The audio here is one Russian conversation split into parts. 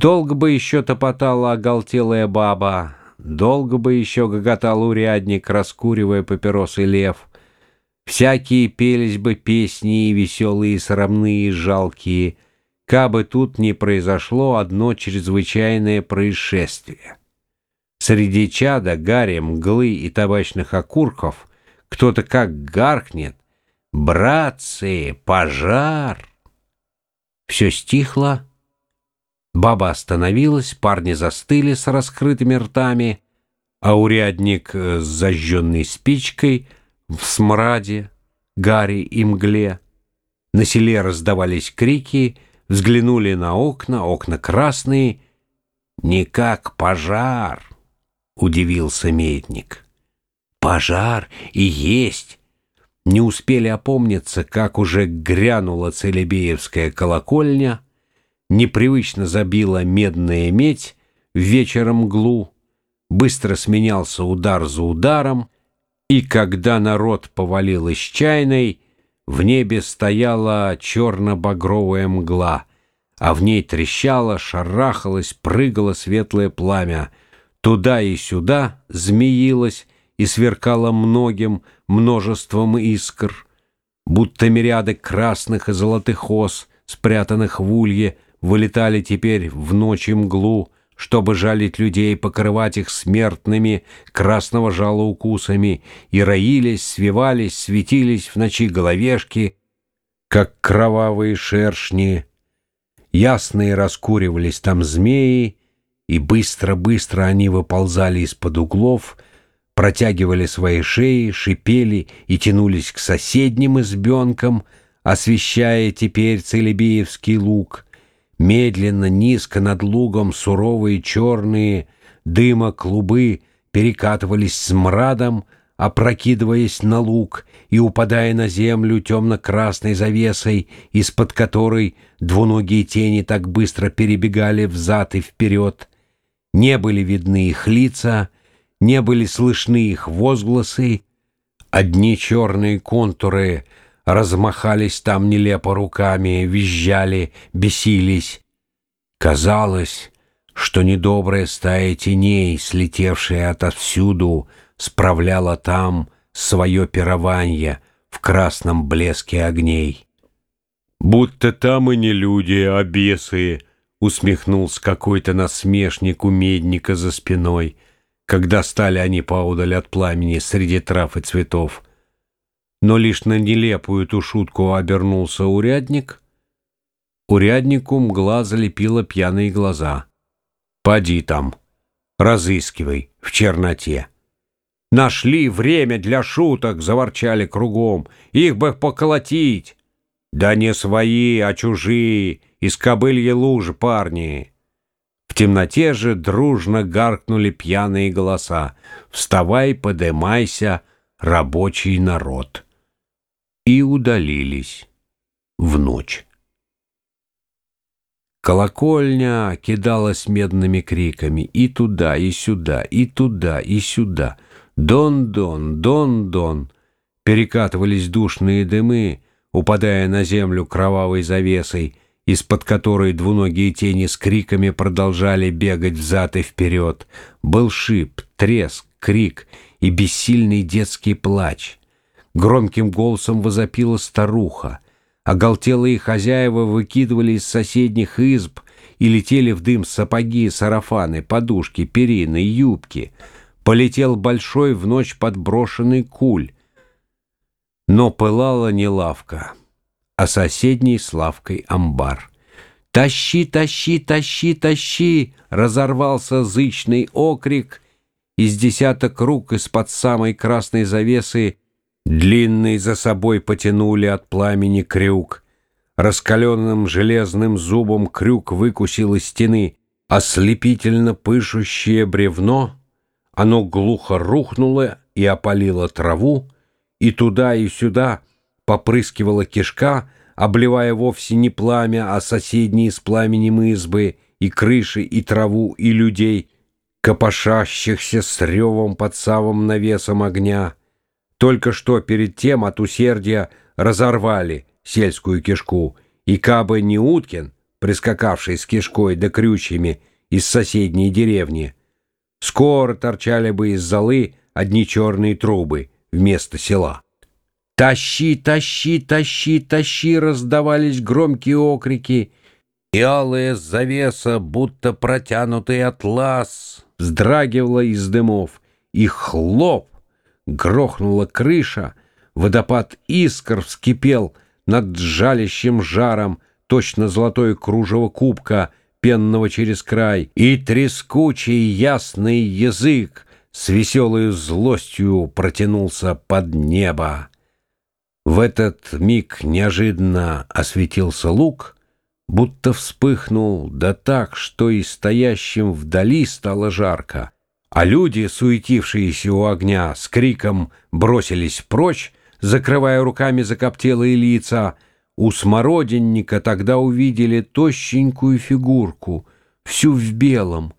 Долго бы еще топотала оголтелая баба, долго бы еще гоготал урядник, раскуривая папиросы лев. Всякие пелись бы песни, веселые, срамные, и жалкие, кабы тут не произошло одно чрезвычайное происшествие. Среди чада, гари, мглы и табачных окурков кто-то как гаркнет «Братцы, пожар!» Все стихло, баба остановилась, парни застыли с раскрытыми ртами, а урядник с зажженной спичкой в смраде, гари и мгле. На селе раздавались крики, взглянули на окна, окна красные. «Не как пожар!» — удивился медник. «Пожар и есть!» Не успели опомниться, как уже грянула Целебеевская колокольня, непривычно забила медная медь в вечером мглу, быстро сменялся удар за ударом, и когда народ повалил из чайной, в небе стояла черно-багровая мгла, а в ней трещало, шарахалось, прыгало светлое пламя, туда и сюда змеилось, и сверкало многим множеством искр, будто мириады красных и золотых ос, спрятанных в улье, вылетали теперь в ночь и мглу, чтобы жалить людей, покрывать их смертными красного жала укусами, и роились, свивались, светились в ночи головешки, как кровавые шершни. Ясные раскуривались там змеи, и быстро-быстро они выползали из-под углов — протягивали свои шеи, шипели и тянулись к соседним избенкам, освещая теперь Целебеевский луг. Медленно, низко над лугом суровые черные дыма клубы перекатывались с мрадом, опрокидываясь на луг и упадая на землю темно-красной завесой, из-под которой двуногие тени так быстро перебегали взад и вперед. Не были видны их лица — не были слышны их возгласы, одни черные контуры размахались там нелепо руками, визжали, бесились. Казалось, что недобрая стая теней, слетевшая отовсюду, справляла там свое пирование в красном блеске огней. «Будто там и не люди, а бесы!» — усмехнулся какой-то насмешник у медника за спиной — когда стали они поудаль от пламени среди трав и цветов. Но лишь на нелепую эту шутку обернулся урядник. Уряднику мгла залепила пьяные глаза. «Поди там, разыскивай в черноте». «Нашли время для шуток!» — заворчали кругом. «Их бы поколотить!» «Да не свои, а чужие, из кобылья лужи, парни!» В темноте же дружно гаркнули пьяные голоса «Вставай, подымайся, рабочий народ!» И удалились в ночь. Колокольня кидалась медными криками и туда, и сюда, и туда, и сюда. Дон-дон, дон-дон. Перекатывались душные дымы, упадая на землю кровавой завесой — из-под которой двуногие тени с криками продолжали бегать взад и вперед. Был шип, треск, крик и бессильный детский плач. Громким голосом возопила старуха. Оголтелые хозяева выкидывали из соседних изб и летели в дым сапоги, сарафаны, подушки, перины, юбки. Полетел большой в ночь подброшенный куль. Но пылала не лавка а соседний с лавкой амбар. «Тащи, тащи, тащи, тащи!» — разорвался зычный окрик. Из десяток рук из-под самой красной завесы длинный за собой потянули от пламени крюк. Раскаленным железным зубом крюк выкусил из стены ослепительно пышущее бревно. Оно глухо рухнуло и опалило траву, и туда и сюда — попрыскивала кишка, обливая вовсе не пламя, а соседние с пламенем избы, и крыши, и траву, и людей, копошащихся с ревом под самым навесом огня. Только что перед тем от усердия разорвали сельскую кишку, и кабы не Уткин, прискакавший с кишкой да крючьями из соседней деревни, скоро торчали бы из золы одни черные трубы вместо села. «Тащи, тащи, тащи, тащи!» раздавались громкие окрики, и алая завеса, будто протянутый атлас, вздрагивала из дымов, и хлоп! Грохнула крыша, водопад искр вскипел над жалящим жаром, точно золотое кружево кубка, пенного через край, и трескучий ясный язык с веселой злостью протянулся под небо. В этот миг неожиданно осветился лук, будто вспыхнул, да так, что и стоящим вдали стало жарко, а люди, суетившиеся у огня, с криком бросились прочь, закрывая руками закоптелые лица. У смородинника тогда увидели тощенькую фигурку, всю в белом.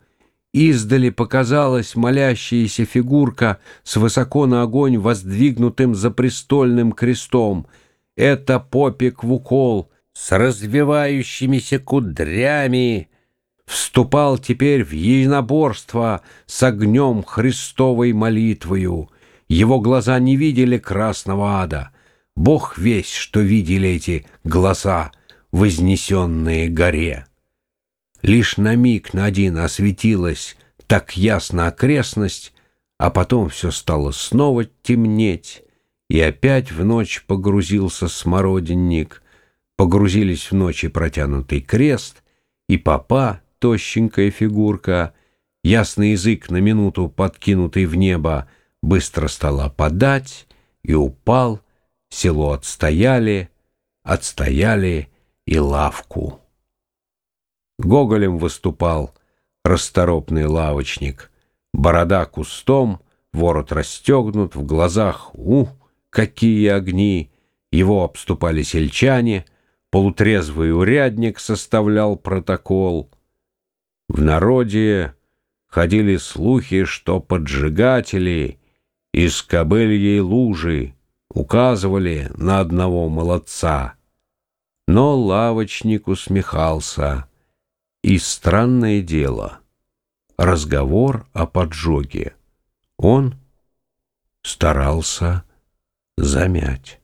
Издали показалась молящаяся фигурка с высоко на огонь воздвигнутым за престольным крестом. Это попик в укол с развивающимися кудрями, вступал теперь в единоборство с огнем Христовой молитвою. Его глаза не видели красного ада. Бог весь, что видели эти глаза, вознесенные горе. Лишь на миг на один осветилась так ясно окрестность, а потом все стало снова темнеть, и опять в ночь погрузился смородинник, погрузились в ночи протянутый крест, и папа, тощенькая фигурка, ясный язык на минуту подкинутый в небо, быстро стал опадать и упал, село отстояли, отстояли и лавку. Гоголем выступал расторопный лавочник, борода кустом, ворот расстегнут, в глазах, у, какие огни, его обступали сельчане, полутрезвый урядник составлял протокол — в народе ходили слухи, что поджигатели из кобыльей лужи указывали на одного молодца. Но лавочник усмехался. И странное дело — разговор о поджоге. Он старался замять.